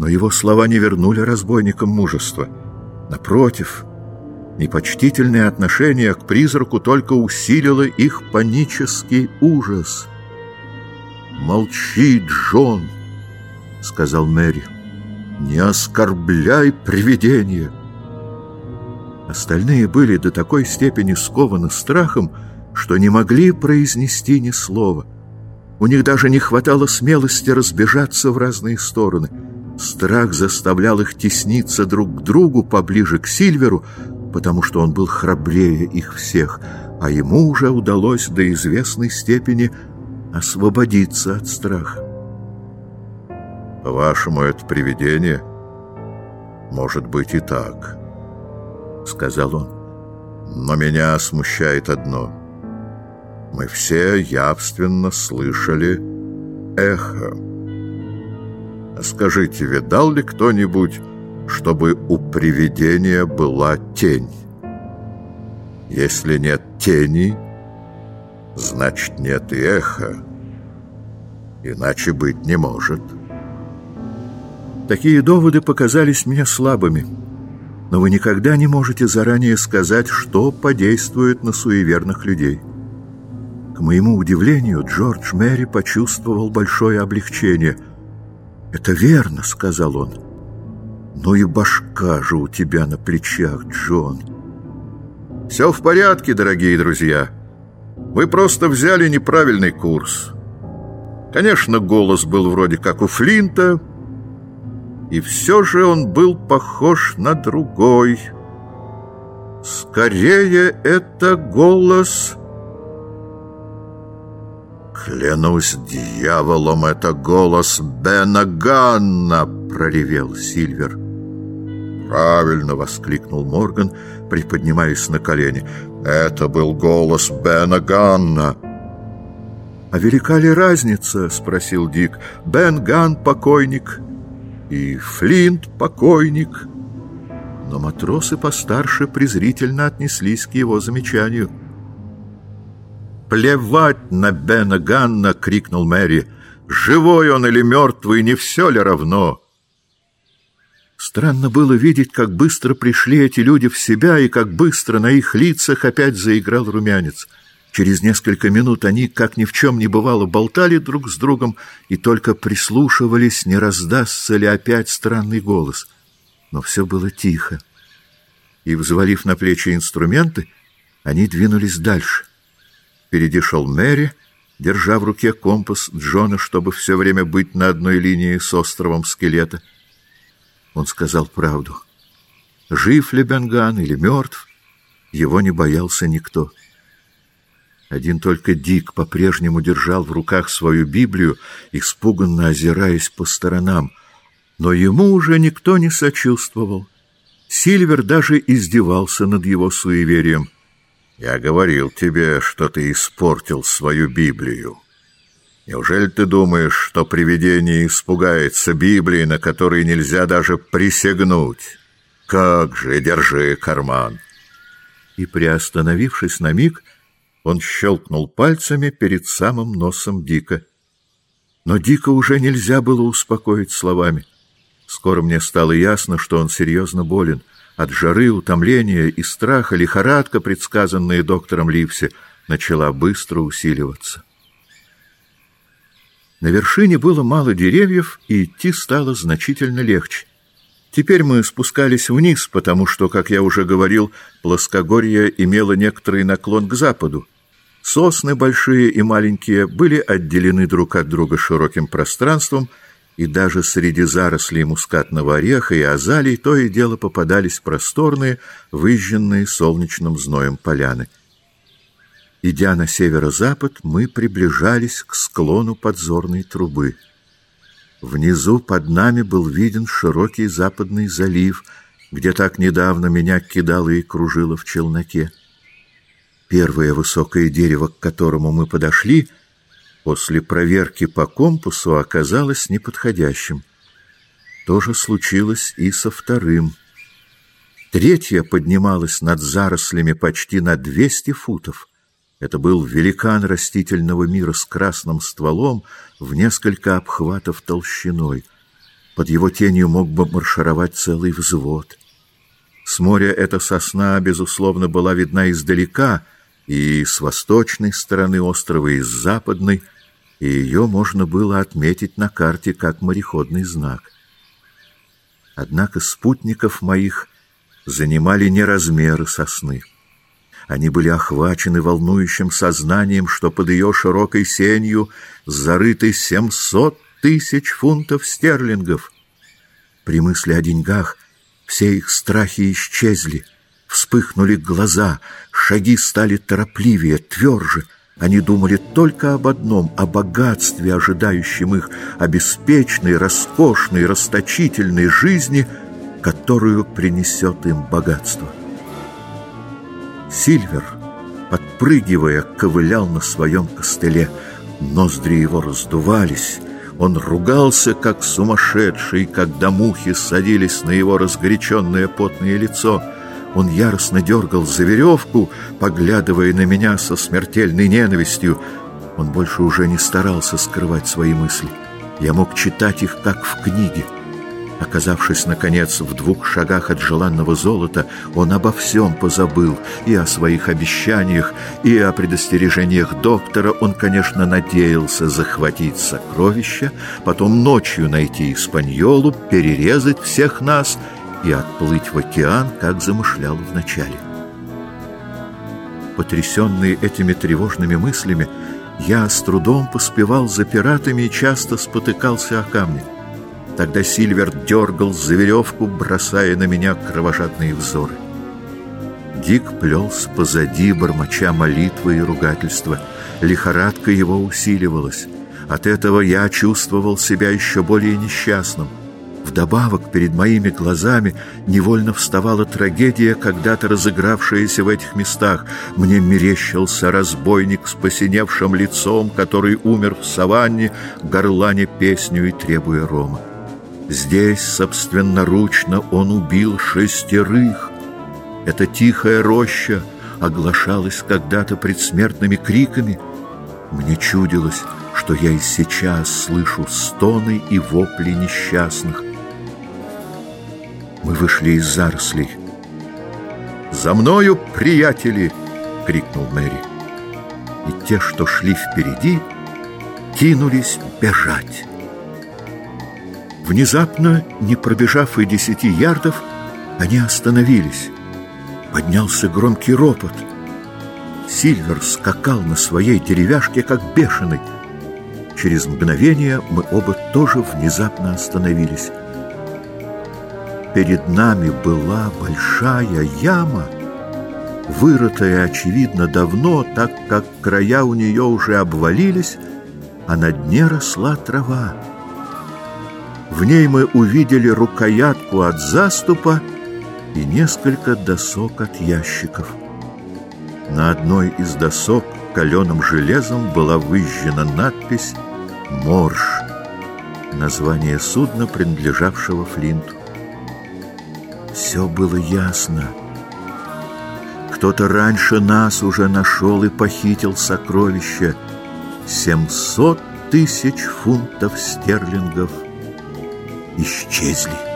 Но его слова не вернули разбойникам мужества. Напротив, непочтительное отношение к призраку только усилило их панический ужас. «Молчи, Джон!» — сказал Мэри. «Не оскорбляй привидение!» Остальные были до такой степени скованы страхом, что не могли произнести ни слова. У них даже не хватало смелости разбежаться в разные стороны. Страх заставлял их тесниться друг к другу поближе к Сильверу, потому что он был храбрее их всех, а ему уже удалось до известной степени освободиться от страха. «По-вашему, это привидение? Может быть и так», — сказал он. «Но меня смущает одно. Мы все явственно слышали эхо. Скажите, видал ли кто-нибудь, чтобы у привидения была тень? Если нет тени, значит, нет и эха. Иначе быть не может». Такие доводы показались мне слабыми, но вы никогда не можете заранее сказать, что подействует на суеверных людей. К моему удивлению, Джордж Мэри почувствовал большое облегчение. «Это верно», — сказал он. «Ну и башка же у тебя на плечах, Джон». «Все в порядке, дорогие друзья. Вы просто взяли неправильный курс. Конечно, голос был вроде как у Флинта, и все же он был похож на другой. Скорее, это голос... «Клянусь дьяволом, это голос Бена Ганна!» — проревел Сильвер. «Правильно!» — воскликнул Морган, приподнимаясь на колени. «Это был голос Бена Ганна!» «А велика ли разница?» — спросил Дик. «Бен Ган — покойник, и Флинт покойник. Но матросы постарше презрительно отнеслись к его замечанию. «Плевать на Бена Ганна!» — крикнул Мэри. «Живой он или мертвый, не все ли равно?» Странно было видеть, как быстро пришли эти люди в себя и как быстро на их лицах опять заиграл румянец — Через несколько минут они, как ни в чем не бывало, болтали друг с другом и только прислушивались, не раздастся ли опять странный голос. Но все было тихо. И, взвалив на плечи инструменты, они двинулись дальше. Впереди шел Мэри, держа в руке компас Джона, чтобы все время быть на одной линии с островом скелета. Он сказал правду. Жив ли Бенган или мертв, его не боялся никто. Один только Дик по-прежнему держал в руках свою Библию, испуганно озираясь по сторонам. Но ему уже никто не сочувствовал. Сильвер даже издевался над его суеверием. «Я говорил тебе, что ты испортил свою Библию. Неужели ты думаешь, что привидение испугается Библии, на которой нельзя даже присягнуть? Как же, держи карман!» И, приостановившись на миг, он щелкнул пальцами перед самым носом Дика. Но Дика уже нельзя было успокоить словами. Скоро мне стало ясно, что он серьезно болен. От жары, утомления и страха лихорадка, предсказанная доктором Ливси, начала быстро усиливаться. На вершине было мало деревьев, и идти стало значительно легче. Теперь мы спускались вниз, потому что, как я уже говорил, плоскогорье имело некоторый наклон к западу. Сосны большие и маленькие были отделены друг от друга широким пространством, и даже среди зарослей мускатного ореха и азалий то и дело попадались просторные, выжженные солнечным зноем поляны. Идя на северо-запад, мы приближались к склону подзорной трубы — Внизу под нами был виден широкий западный залив, где так недавно меня кидало и кружило в челноке. Первое высокое дерево, к которому мы подошли, после проверки по компасу оказалось неподходящим. То же случилось и со вторым. Третье поднималось над зарослями почти на 200 футов. Это был великан растительного мира с красным стволом в несколько обхватов толщиной. Под его тенью мог бы маршировать целый взвод. С моря эта сосна, безусловно, была видна издалека, и с восточной стороны острова, и с западной, и ее можно было отметить на карте как мореходный знак. Однако спутников моих занимали не размеры сосны. Они были охвачены волнующим сознанием, что под ее широкой сенью зарыты семьсот тысяч фунтов стерлингов. При мысли о деньгах все их страхи исчезли, вспыхнули глаза, шаги стали торопливее, тверже. Они думали только об одном — о богатстве, ожидающем их, о беспечной, роскошной, расточительной жизни, которую принесет им богатство. Сильвер, подпрыгивая, ковылял на своем костыле. Ноздри его раздувались, он ругался, как сумасшедший, когда мухи садились на его разгоряченное потное лицо. Он яростно дергал за веревку, поглядывая на меня со смертельной ненавистью. Он больше уже не старался скрывать свои мысли. Я мог читать их, как в книге. Оказавшись, наконец, в двух шагах от желанного золота, он обо всем позабыл, и о своих обещаниях, и о предостережениях доктора. Он, конечно, надеялся захватить сокровища, потом ночью найти Испаньолу, перерезать всех нас и отплыть в океан, как замышлял вначале. Потрясенный этими тревожными мыслями, я с трудом поспевал за пиратами и часто спотыкался о камни. Тогда Сильвер дергал за веревку, бросая на меня кровожадные взоры. Дик плелся позади, бормоча молитвы и ругательства. Лихорадка его усиливалась. От этого я чувствовал себя еще более несчастным. Вдобавок перед моими глазами невольно вставала трагедия, когда-то разыгравшаяся в этих местах. Мне мерещился разбойник с посиневшим лицом, который умер в саванне, горлане песню и требуя рома. Здесь собственноручно он убил шестерых. Эта тихая роща оглашалась когда-то предсмертными криками. Мне чудилось, что я и сейчас слышу стоны и вопли несчастных. Мы вышли из зарослей. «За мною, приятели!» — крикнул Мэри. И те, что шли впереди, кинулись бежать. Внезапно, не пробежав и десяти ярдов, они остановились. Поднялся громкий ропот. Сильвер скакал на своей деревяшке, как бешеный. Через мгновение мы оба тоже внезапно остановились. Перед нами была большая яма, вырытая, очевидно, давно, так как края у нее уже обвалились, а на дне росла трава. В ней мы увидели рукоятку от заступа и несколько досок от ящиков. На одной из досок каленым железом была выжжена надпись «Морж» — название судна, принадлежавшего Флинту. Все было ясно. Кто-то раньше нас уже нашел и похитил сокровища. Семьсот тысяч фунтов стерлингов — исчезли.